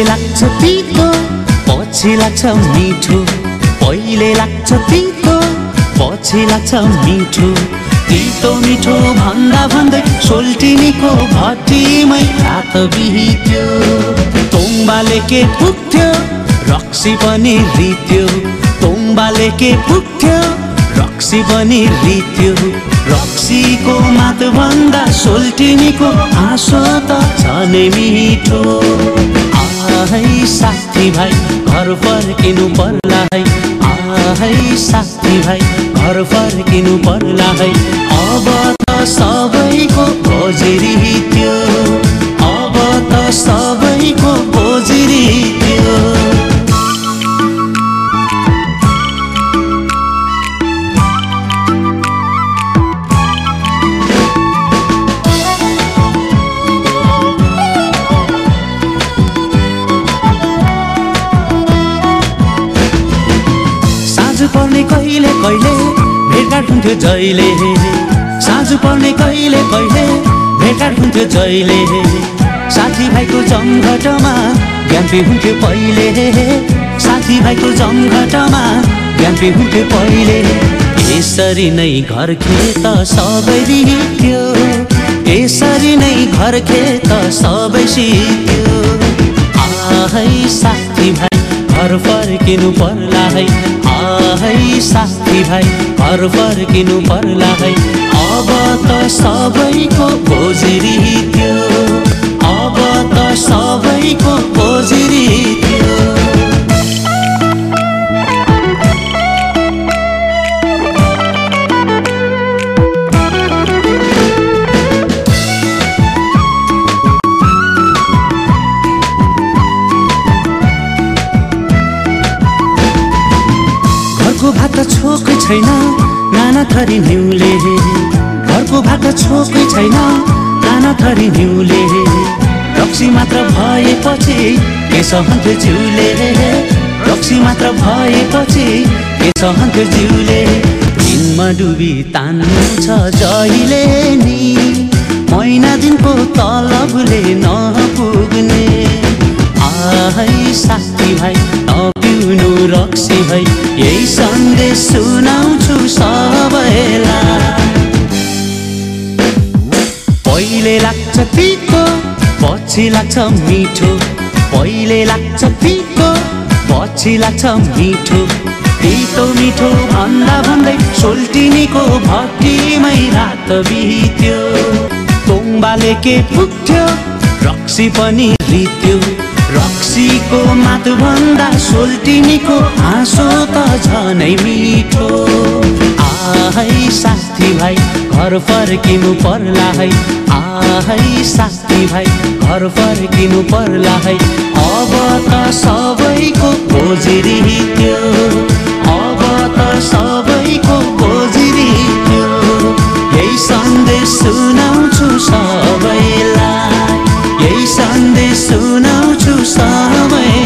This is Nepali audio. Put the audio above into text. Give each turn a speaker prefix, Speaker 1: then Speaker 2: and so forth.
Speaker 1: पहिले लाग्छ तितो पछि लाग्छ मिठो। पहिले लाग्छ तितो पछि लाग्छ मिठो। तितो मिठो भन्दा भन्दै सोल्टिनीको भट्टीमै रात बित्यो तोङ्बाले के पुग्थ्यो रक्सी पनि रित्यो। तोङ्बाले के पुग्थ्यो रक्सी पनि रित्यो। रक्सीको मात भन्दा सोल्टिनीको हाँसो त झनै मिठो। आहै साथी भाइ घर फर्किनु पर्ला है। आहै साथी भाइ घर फर्किनु पर्ला है। अब त सबैको खोजिरित्यो पर्ने कहिले कहिले भेटघाट हुन्थ्यो जहिले। साँझ पर्ने कहिले कहिले भेटघाट हुन्थ्यो जहिले। साथीभाइको जमघटमा ज्ञानपी हुन्थ्यो पहिले। साथीभाइको जमघटमा ज्ञानपी हुन्थ्यो पहिले। यसरी नै घर खेत सबै रित्यो यसरी नै घर खेत सबै सित्यो आहै साथी भाइ घर फर्किनु पर्ला है। आहै साथी भाइ घर फर्किनु पर्ला है। अब त सबैको खोजिरित्यो अब त सबैको घरको भात छोकै छैन। नाना थरी हिउँले। घरको भात छोकै छैन। नाना थरी हिउँले। रक्सी मात्र भएपछि के सहन्थ्यो जिउले। रक्सी मात्र भएपछि के सहन्थ्यो जिउले। दिनमा डुबी तान्नु छ जहिले नि। महिना दिनको तलबले नपुग्ने नपिउनु रक्सी भाइ यही सन्देश सुनाउँछु सबैलाई। पहिले लाग्छ तितो पछि लाग्छ मिठो। पहिले लाग्छ तितो पछि लाग्छ मिठो। तितो मिठो भन्दा भन्दै सोल्टिनीको भट्टीमै रात बित्यो। तोङ्बाले के पुग्थ्यो रक्सी पनि रित्यो। रक्सीको मात भन्दा सोल्टिनीको हाँसो त झनै मिठो। आहै साथी भाइ घर फर्किनु पर्ला है। आहै साथी भाइ घर फर्किनु पर्ला है। अब त सबैको खोजिरित्यो अब त सबैको खोजिरित्यो यही सन्देश सुनाउँछु सबैलाई। यही सन्देश सुनाउँछु सबैलाई अब त